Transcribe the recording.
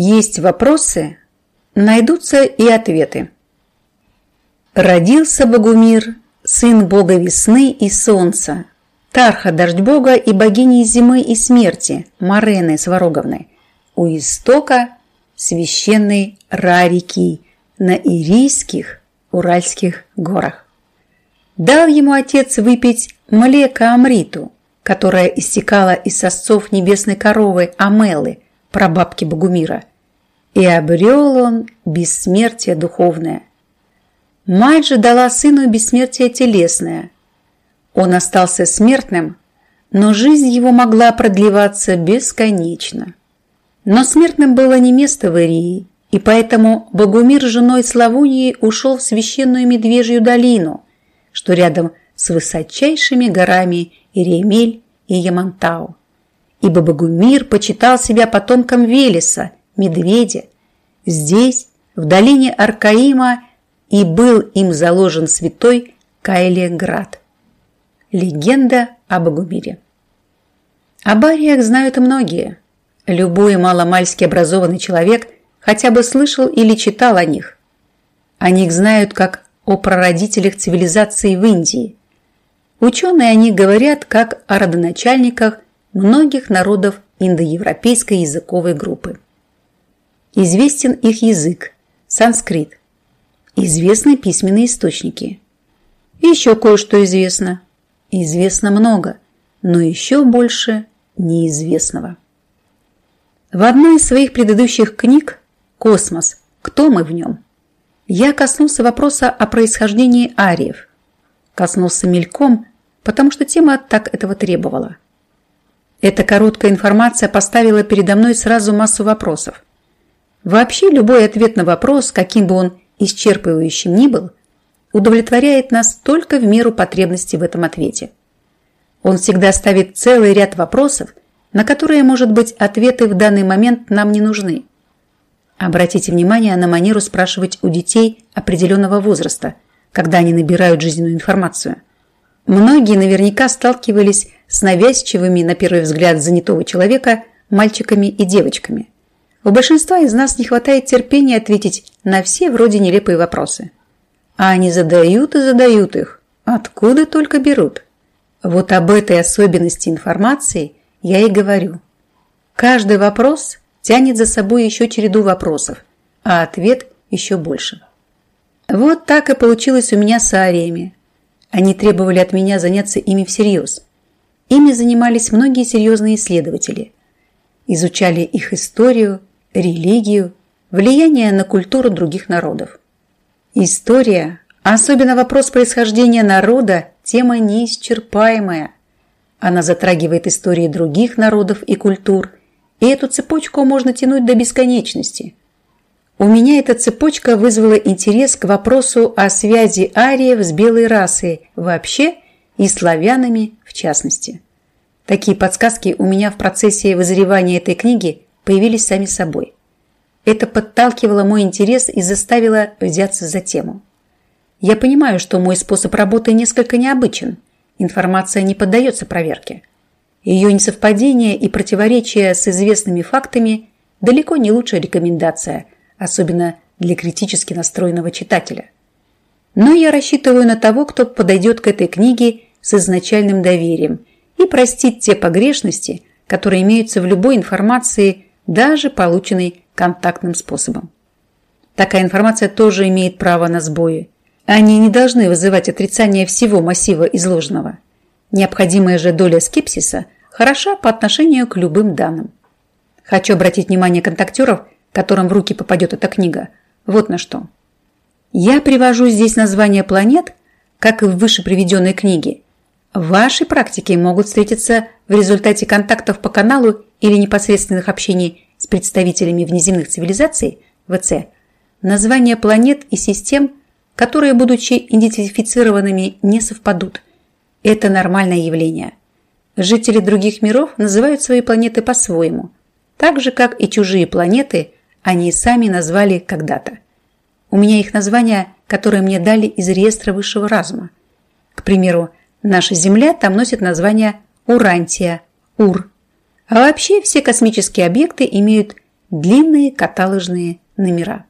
Есть вопросы, найдутся и ответы. Родился Богумир, сын бога весны и солнца, Тарха, дождь бога и богини зимы и смерти, Марены Свароговны, у истока священной Рарики на Ирийских Уральских горах. Дал ему отец выпить млека Амриту, которая истекала из сосцов небесной коровы Амелы, прабабки Богумира, и обрел он бессмертие духовное. Мать же дала сыну бессмертие телесное. Он остался смертным, но жизнь его могла продлеваться бесконечно. Но смертным было не место в Ирии, и поэтому Богумир с женой Славунией ушел в священную Медвежью долину, что рядом с высочайшими горами Иремель и Ямантау. Ибо Богумир почитал себя потомком Велеса, медведя. Здесь, в долине Аркаима, и был им заложен святой Кайлеград. Легенда об Богумире. Об ариях знают многие. Любой маломальски образованный человек хотя бы слышал или читал о них. О них знают как о прародителях цивилизации в Индии. Ученые о них говорят как о родоначальниках многих народов индоевропейской языковой группы. Известен их язык – санскрит, Известны письменные источники. Еще кое-что известно. Известно много, но еще больше неизвестного. В одной из своих предыдущих книг «Космос. Кто мы в нем?» я коснулся вопроса о происхождении ариев. Коснулся мельком, потому что тема так этого требовала. Эта короткая информация поставила передо мной сразу массу вопросов. Вообще любой ответ на вопрос, каким бы он исчерпывающим ни был, удовлетворяет нас только в меру потребности в этом ответе. Он всегда ставит целый ряд вопросов, на которые, может быть, ответы в данный момент нам не нужны. Обратите внимание на манеру спрашивать у детей определенного возраста, когда они набирают жизненную информацию. Многие наверняка сталкивались с навязчивыми, на первый взгляд, занятого человека мальчиками и девочками – у большинства из нас не хватает терпения ответить на все вроде нелепые вопросы. А они задают и задают их. Откуда только берут? Вот об этой особенности информации я и говорю. Каждый вопрос тянет за собой еще череду вопросов, а ответ еще больше. Вот так и получилось у меня с ариями. Они требовали от меня заняться ими всерьез. Ими занимались многие серьезные исследователи. Изучали их историю, религию, влияние на культуру других народов. История, особенно вопрос происхождения народа, тема неисчерпаемая. Она затрагивает истории других народов и культур, и эту цепочку можно тянуть до бесконечности. У меня эта цепочка вызвала интерес к вопросу о связи ариев с белой расой вообще и славянами в частности. Такие подсказки у меня в процессе вызревания этой книги появились сами собой. Это подталкивало мой интерес и заставило взяться за тему. Я понимаю, что мой способ работы несколько необычен. Информация не поддается проверке. Ее несовпадение и противоречие с известными фактами далеко не лучшая рекомендация, особенно для критически настроенного читателя. Но я рассчитываю на того, кто подойдет к этой книге с изначальным доверием и простит те погрешности, которые имеются в любой информации, даже полученной контактным способом. Такая информация тоже имеет право на сбои. Они не должны вызывать отрицание всего массива изложенного. Необходимая же доля скепсиса хороша по отношению к любым данным. Хочу обратить внимание контактеров, которым в руки попадет эта книга, вот на что. Я привожу здесь названия планет, как и в выше приведенной книге. В вашей практике могут встретиться в результате контактов по каналу или непосредственных общений с представителями внеземных цивилизаций, ВЦ, названия планет и систем, которые, будучи идентифицированными, не совпадут. Это нормальное явление. Жители других миров называют свои планеты по-своему, так же, как и чужие планеты они сами назвали когда-то. У меня их названия, которые мне дали из реестра высшего разума. К примеру, наша Земля там носит название Урантия, Ур, а вообще все космические объекты имеют длинные каталожные номера.